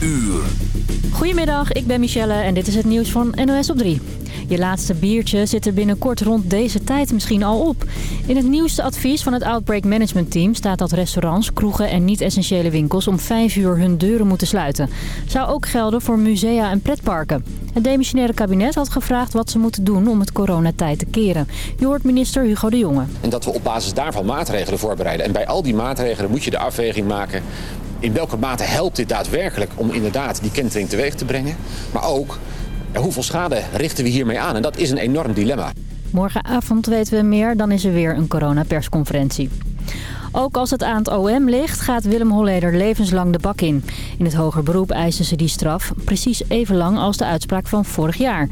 uur. Goedemiddag, ik ben Michelle en dit is het nieuws van NOS op 3. Je laatste biertje zit er binnenkort rond deze tijd misschien al op. In het nieuwste advies van het Outbreak Management Team staat dat restaurants, kroegen en niet-essentiële winkels om 5 uur hun deuren moeten sluiten. Zou ook gelden voor musea en pretparken. Het demissionaire kabinet had gevraagd wat ze moeten doen om het coronatijd te keren. Je hoort minister Hugo de Jonge. En dat we op basis daarvan maatregelen voorbereiden. En bij al die maatregelen moet je de afweging maken in welke mate helpt dit daadwerkelijk om inderdaad die kentering teweeg te brengen. Maar ook hoeveel schade richten we hiermee aan? En dat is een enorm dilemma. Morgenavond weten we meer, dan is er weer een coronapersconferentie. Ook als het aan het OM ligt, gaat Willem Holleder levenslang de bak in. In het hoger beroep eisen ze die straf precies even lang als de uitspraak van vorig jaar.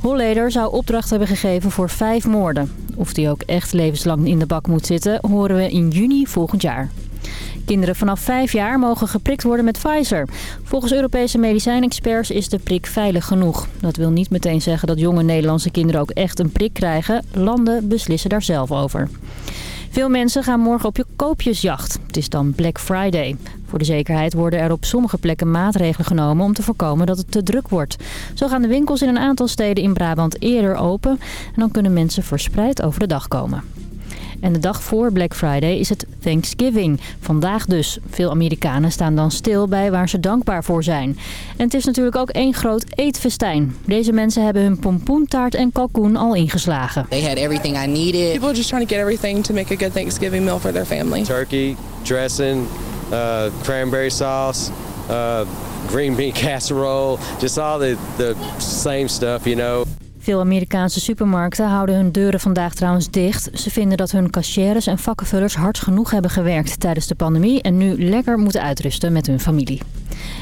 Holleder zou opdracht hebben gegeven voor vijf moorden. Of die ook echt levenslang in de bak moet zitten, horen we in juni volgend jaar. Kinderen vanaf 5 jaar mogen geprikt worden met Pfizer. Volgens Europese medicijnexperts is de prik veilig genoeg. Dat wil niet meteen zeggen dat jonge Nederlandse kinderen ook echt een prik krijgen. Landen beslissen daar zelf over. Veel mensen gaan morgen op je koopjesjacht. Het is dan Black Friday. Voor de zekerheid worden er op sommige plekken maatregelen genomen om te voorkomen dat het te druk wordt. Zo gaan de winkels in een aantal steden in Brabant eerder open en dan kunnen mensen verspreid over de dag komen. En de dag voor Black Friday is het Thanksgiving. Vandaag dus. Veel Amerikanen staan dan stil bij waar ze dankbaar voor zijn. En het is natuurlijk ook één groot eetfestijn. Deze mensen hebben hun pompoentaart en kalkoen al ingeslagen. They had everything I needed. People are just trying to get everything to make a good Thanksgiving meal for their family. Turkey, dressing, uh, cranberry sauce, uh, green bean casserole, just all the, the same stuff, you know. Veel Amerikaanse supermarkten houden hun deuren vandaag trouwens dicht. Ze vinden dat hun cashiers en vakkenvullers hard genoeg hebben gewerkt tijdens de pandemie... en nu lekker moeten uitrusten met hun familie.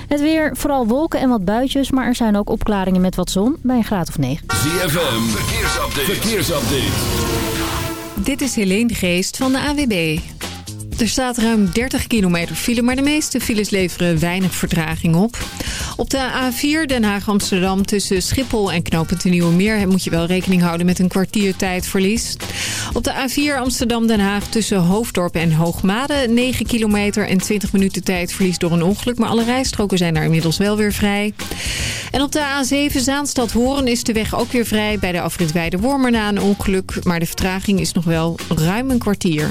Het weer, vooral wolken en wat buitjes, maar er zijn ook opklaringen met wat zon bij een graad of 9. ZFM, verkeersupdate. verkeersupdate. Dit is Helene Geest van de AWB. Er staat ruim 30 kilometer file, maar de meeste files leveren weinig vertraging op. Op de A4 Den Haag-Amsterdam tussen Schiphol en de Nieuwe Meer... moet je wel rekening houden met een kwartier tijdverlies. Op de A4 Amsterdam-Den Haag tussen Hoofddorp en Hoogmade... 9 kilometer en 20 minuten tijdverlies door een ongeluk... maar alle rijstroken zijn daar inmiddels wel weer vrij. En op de A7 Zaanstad-Horen is de weg ook weer vrij... bij de afrit Weide-Wormer na een ongeluk... maar de vertraging is nog wel ruim een kwartier.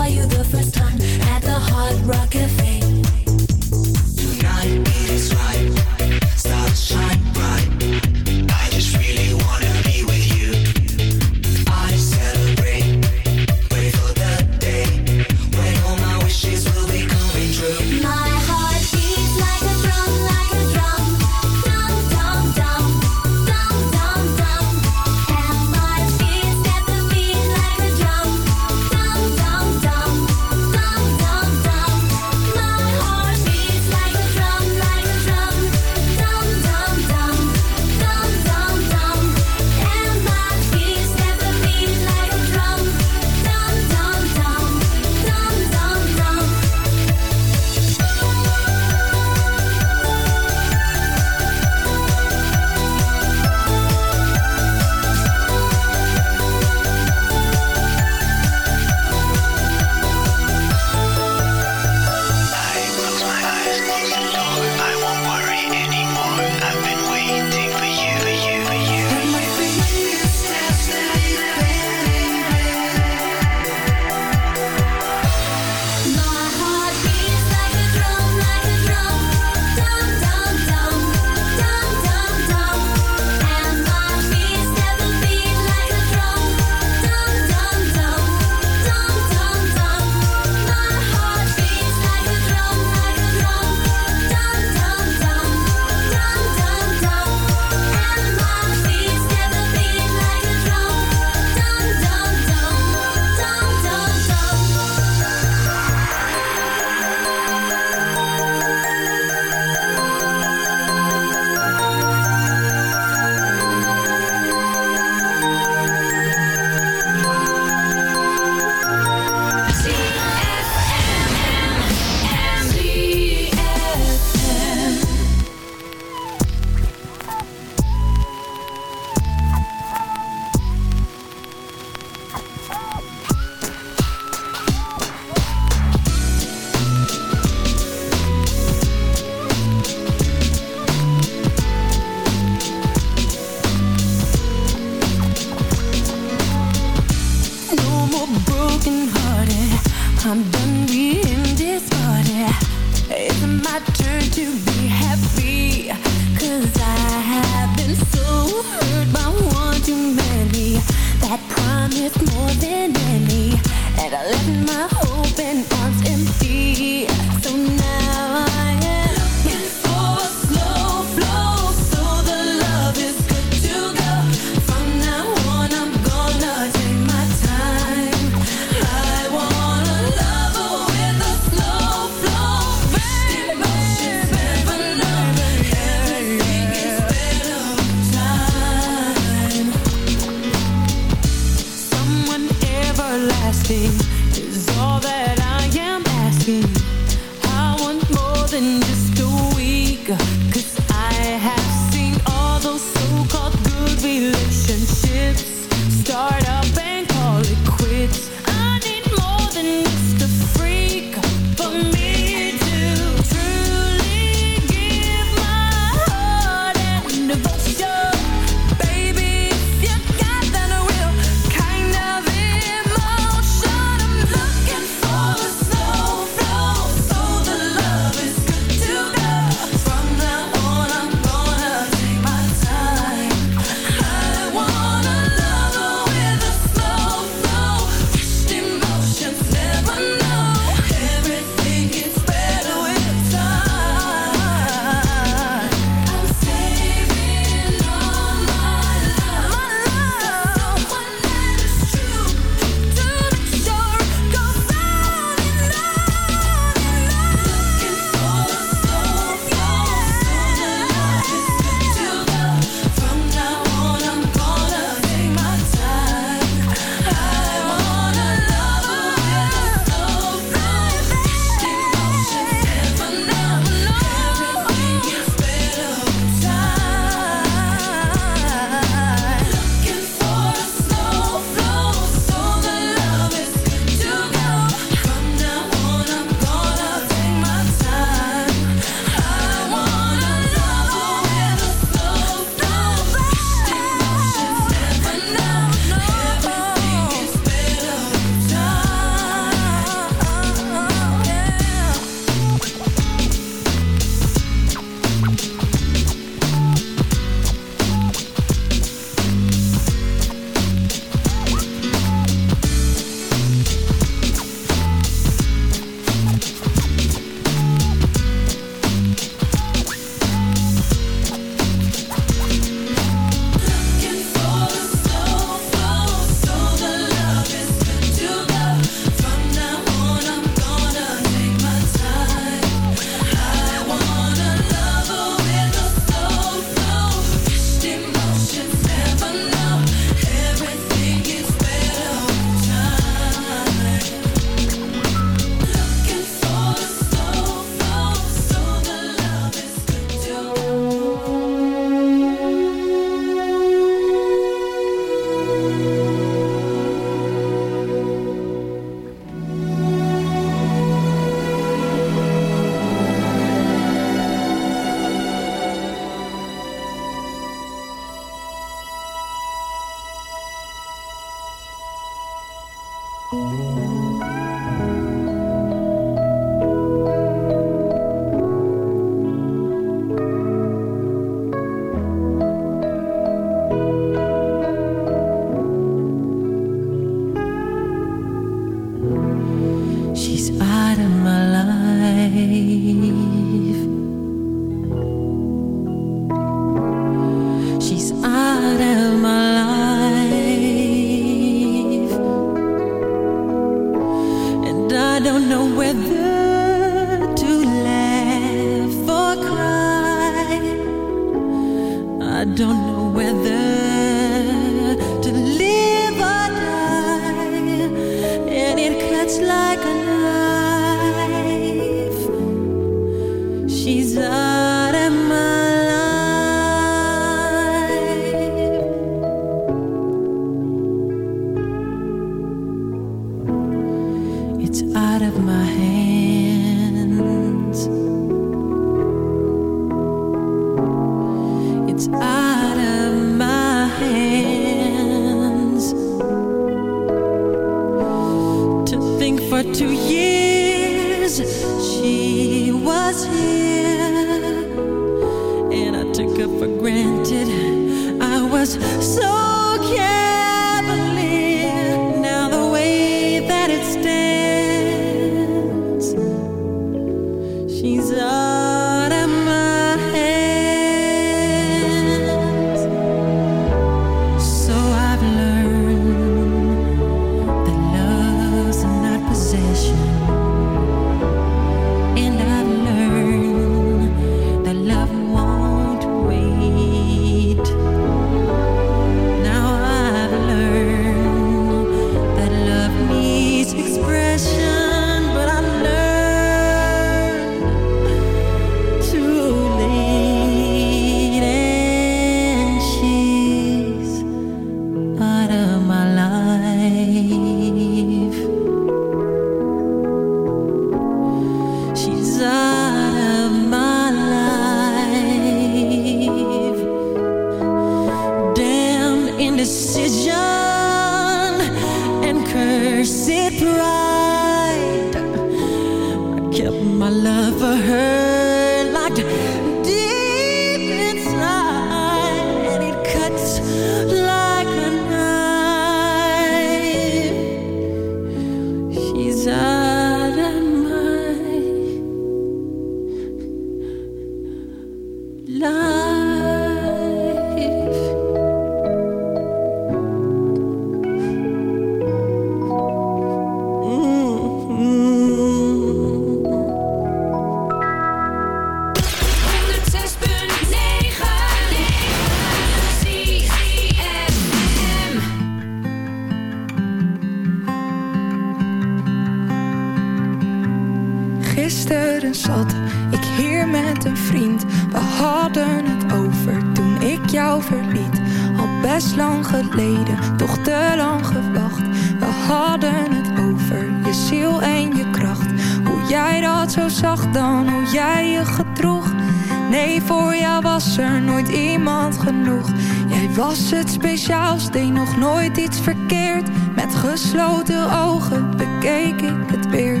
Was het speciaals, deed nog nooit iets verkeerd. Met gesloten ogen bekeek ik het weer.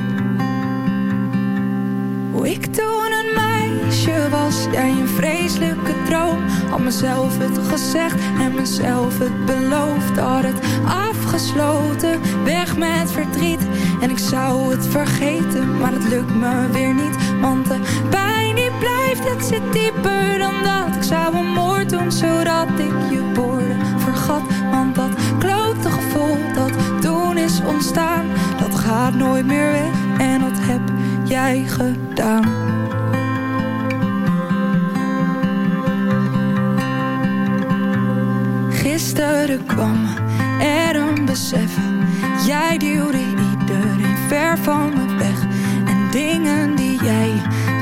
Hoe ik toen een meisje was, jij een vreselijke droom. Had mezelf het gezegd en mezelf het beloofd. Had het afgesloten, weg met verdriet. En ik zou het vergeten, maar het lukt me weer niet. Want de pijn die blijft, het zit dieper dan dat. Zou een moord doen, zodat ik je woorden vergat. Want dat klote gevoel dat toen is ontstaan, dat gaat nooit meer weg. En dat heb jij gedaan. Gisteren kwam er een besef. Jij duwde iedereen ver van me weg. En dingen die jij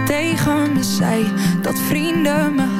tegen me zei. Dat vrienden me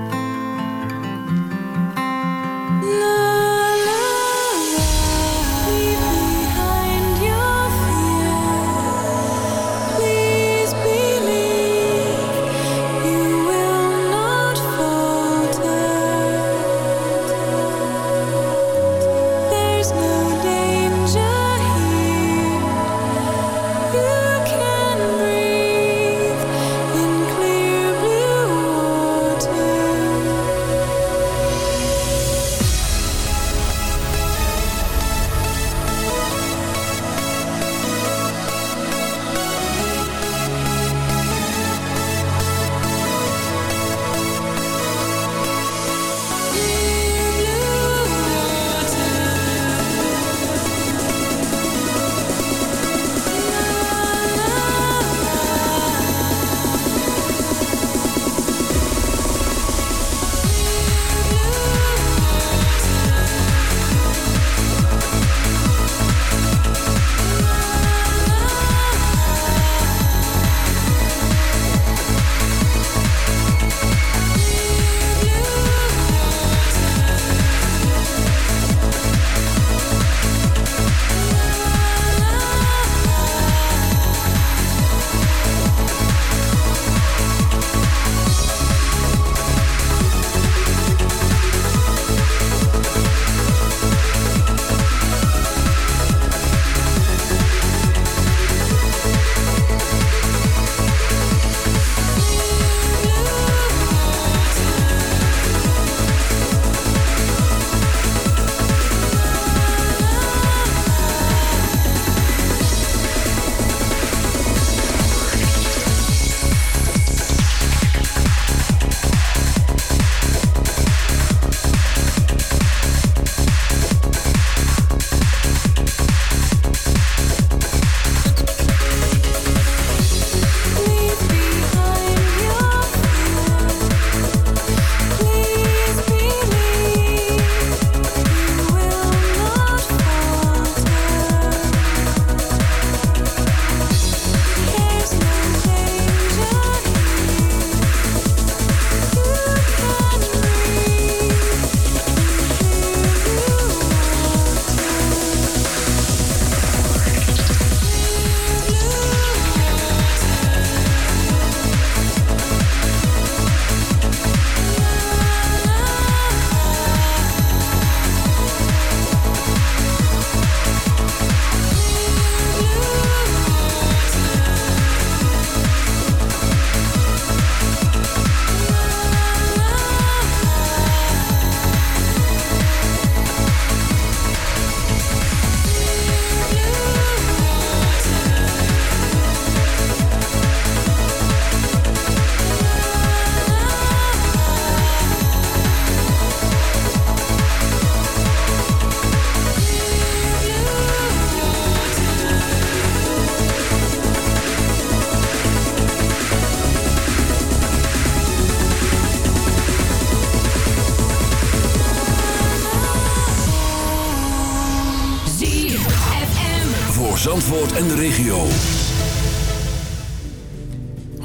love.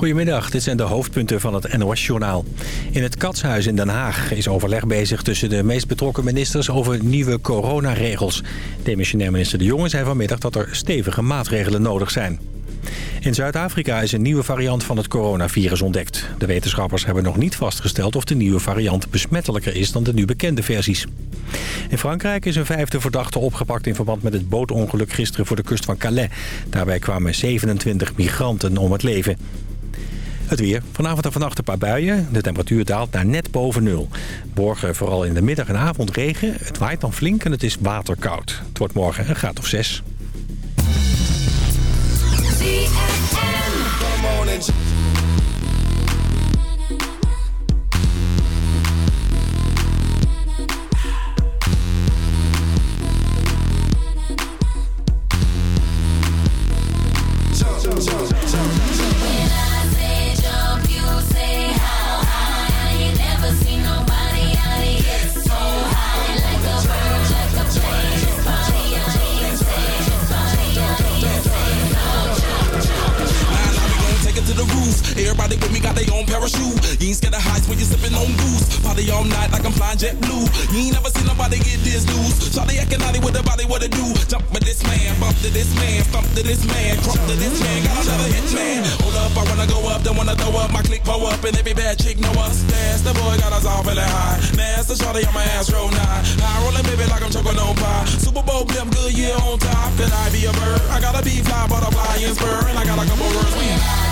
Goedemiddag, dit zijn de hoofdpunten van het NOS-journaal. In het Katshuis in Den Haag is overleg bezig tussen de meest betrokken ministers over nieuwe coronaregels. Demissionair minister De Jonge zei vanmiddag dat er stevige maatregelen nodig zijn. In Zuid-Afrika is een nieuwe variant van het coronavirus ontdekt. De wetenschappers hebben nog niet vastgesteld of de nieuwe variant besmettelijker is dan de nu bekende versies. In Frankrijk is een vijfde verdachte opgepakt in verband met het bootongeluk gisteren voor de kust van Calais. Daarbij kwamen 27 migranten om het leven. Het weer. Vanavond en vannacht een paar buien. De temperatuur daalt naar net boven nul. Morgen vooral in de middag en avond regen. Het waait dan flink en het is waterkoud. Het wordt morgen een graad of zes. Everybody with me got their own parachute. You ain't scared of heights when you sipping on booze. Party all night like I'm flying jet blue. You ain't never seen nobody get this loose. Shawty acting naughty with the body, what it do? Jump with this man, bump to this man, stomp to this man, crump to this man. Got another hit man. Hold up, I wanna go up, don't wanna throw up. My click pull up, and every bad chick know us. That's the boy got us all feeling high. Master Shawty on my ass roll nine. I rollin' baby like I'm choking on pie. Super Bowl blimp, good year on top. Can I be a bird? I gotta be fly, butterfly and spur, and I got a couple words. We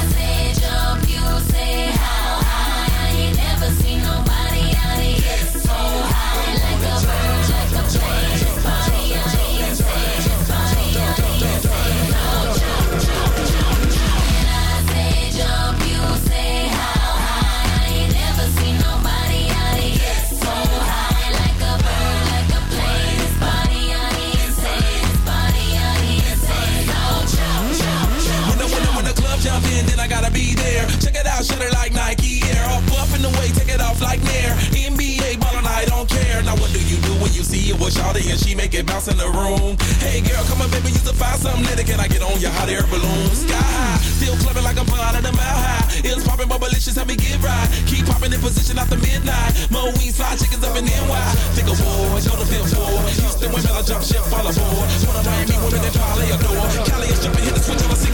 something later. Can I get on your hot air balloon? Sky high, still clubbing like I'm out of the mile high. It's popping, but malicious, help me get right. Keep popping in position after midnight. Mo wings, fly chickens up in NY. Think of war, go to fifth floor. Houston women, I jump ship, fall aboard. One of Miami women that probably adore. Cali is jumping, hit the switch on a six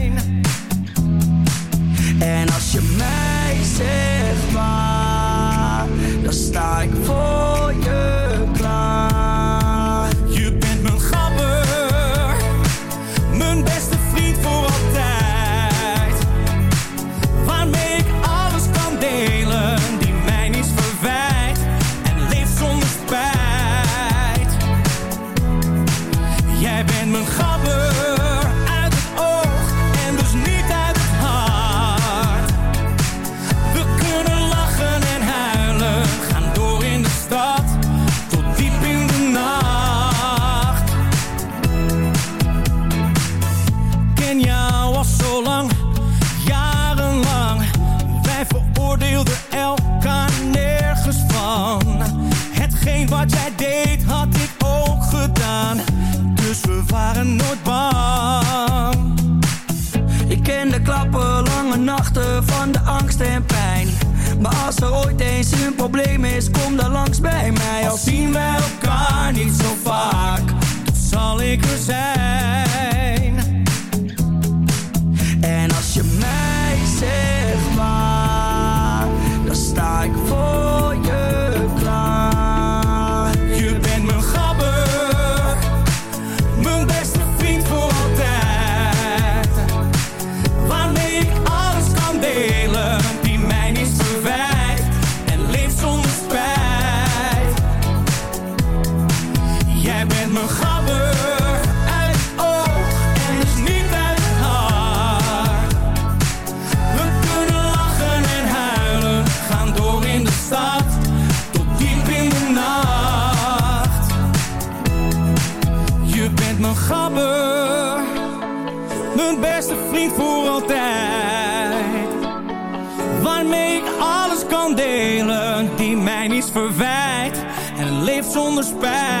En als je mij zegt waar, dan sta ik voor je klaar. Je bent mijn gabber, mijn beste vriend voor altijd. Waarmee ik alles kan delen, ooit eens een probleem is, kom dan langs bij mij. Al zien we elkaar niet zo vaak, zal ik er zijn. back.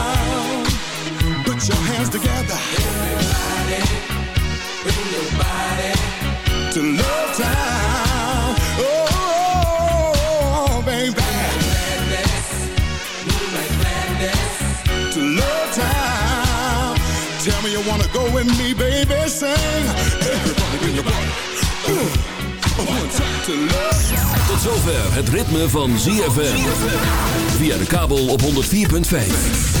Hands together. Everybody, to Town. Oh, baby. To Town. Tell me you wanna go with me, baby. Sing. Everybody your body. Time. Tot zover het ritme van ZFM. Via de kabel op 104.5.